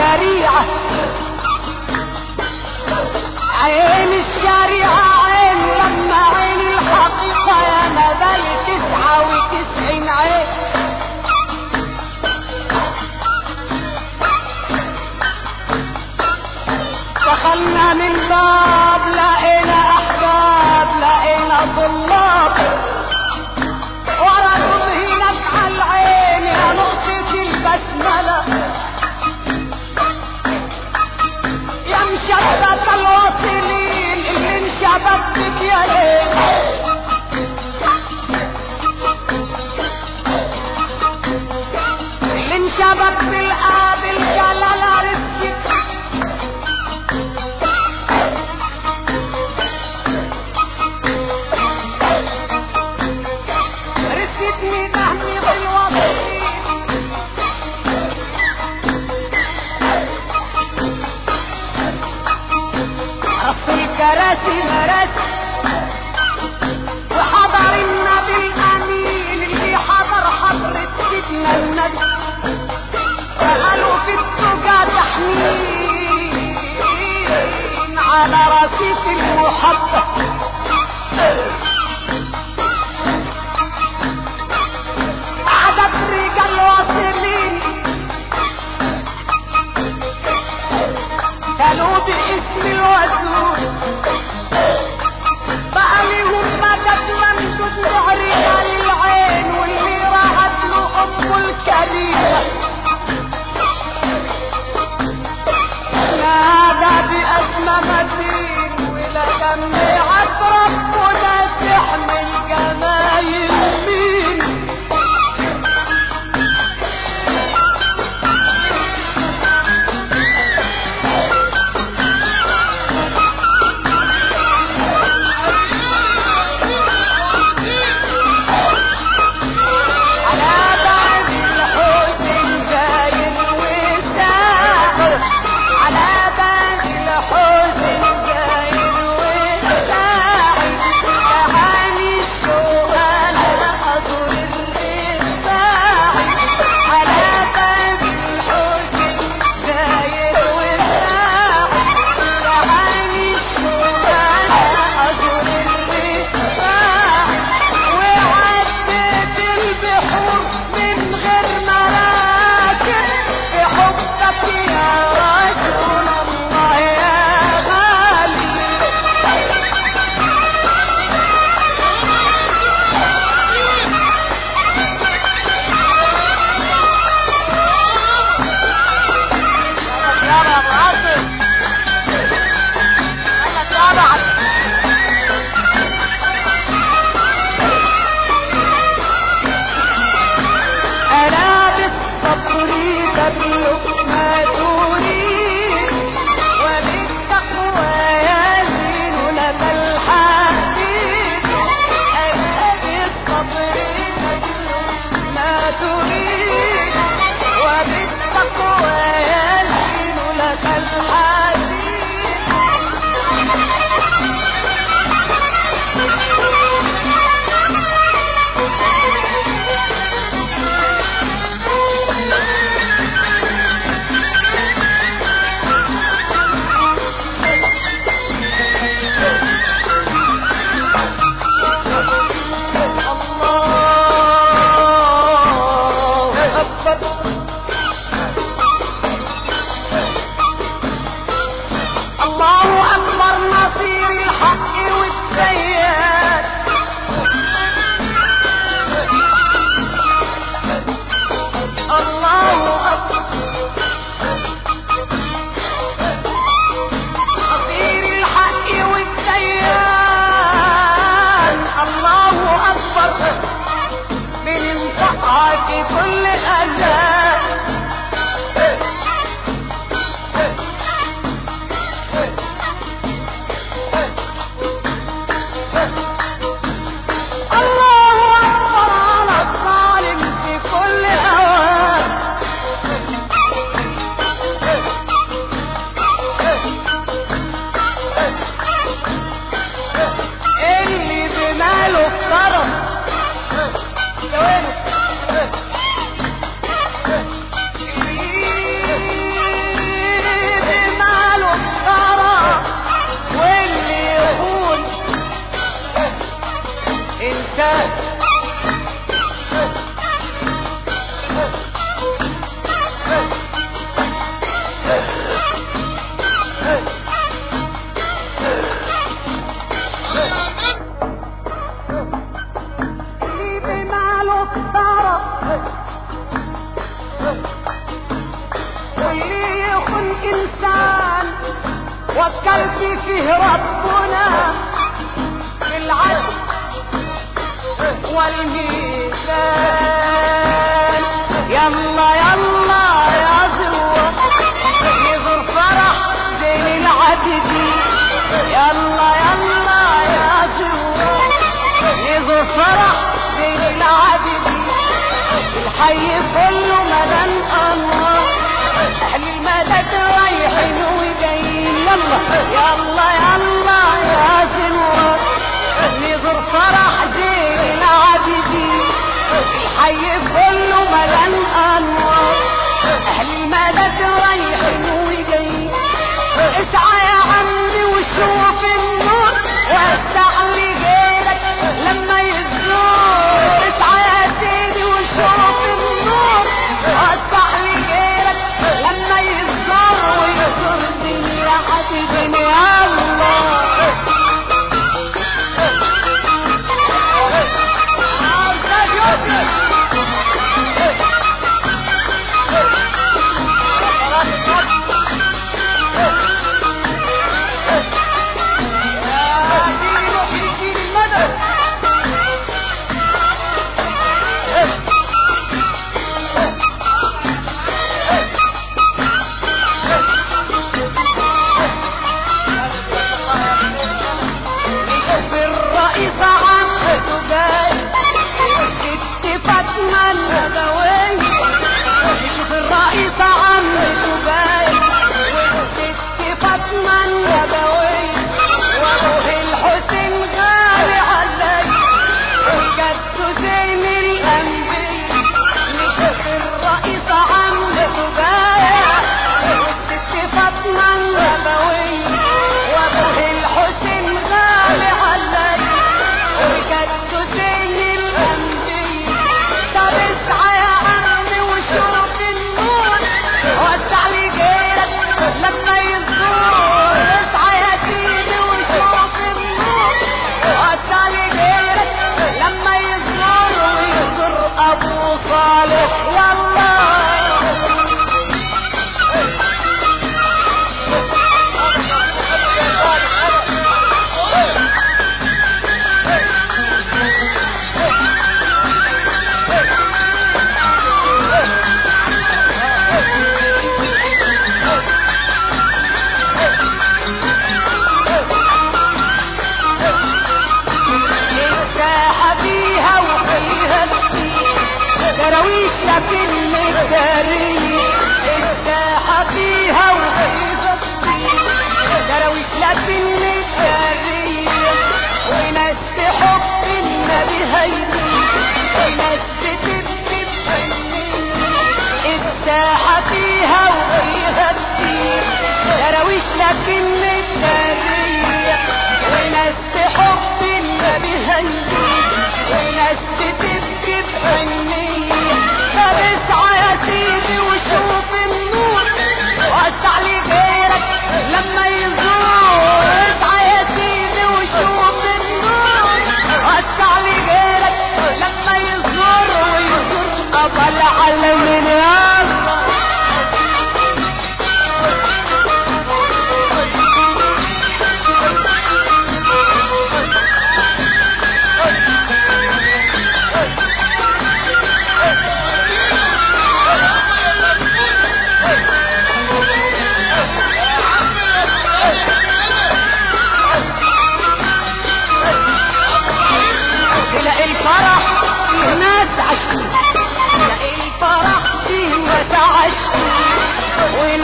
الشريعة. عين الشريعة عين لما عين الحقيقة يا نبالي تسعة وتسعين عين. دخلنا من باب لقينا أحباب لقينا طلاب. God. حي كل مدى الله أهل المدد رايحين وجايين. يلا يلا يلا يا سنور نزور فرح دين عابدين. حي كل مدى الله أهل المدد رايحين لك المدارية الساحة فيها وغيظة درويش لك المدارية وناس تحب النبي هيدي وناس بتبكي الساحة فيها وغيظة كتير درويش لك المدارية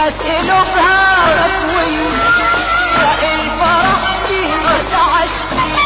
أسئل بها طويل فإن فرحتي وتعشتي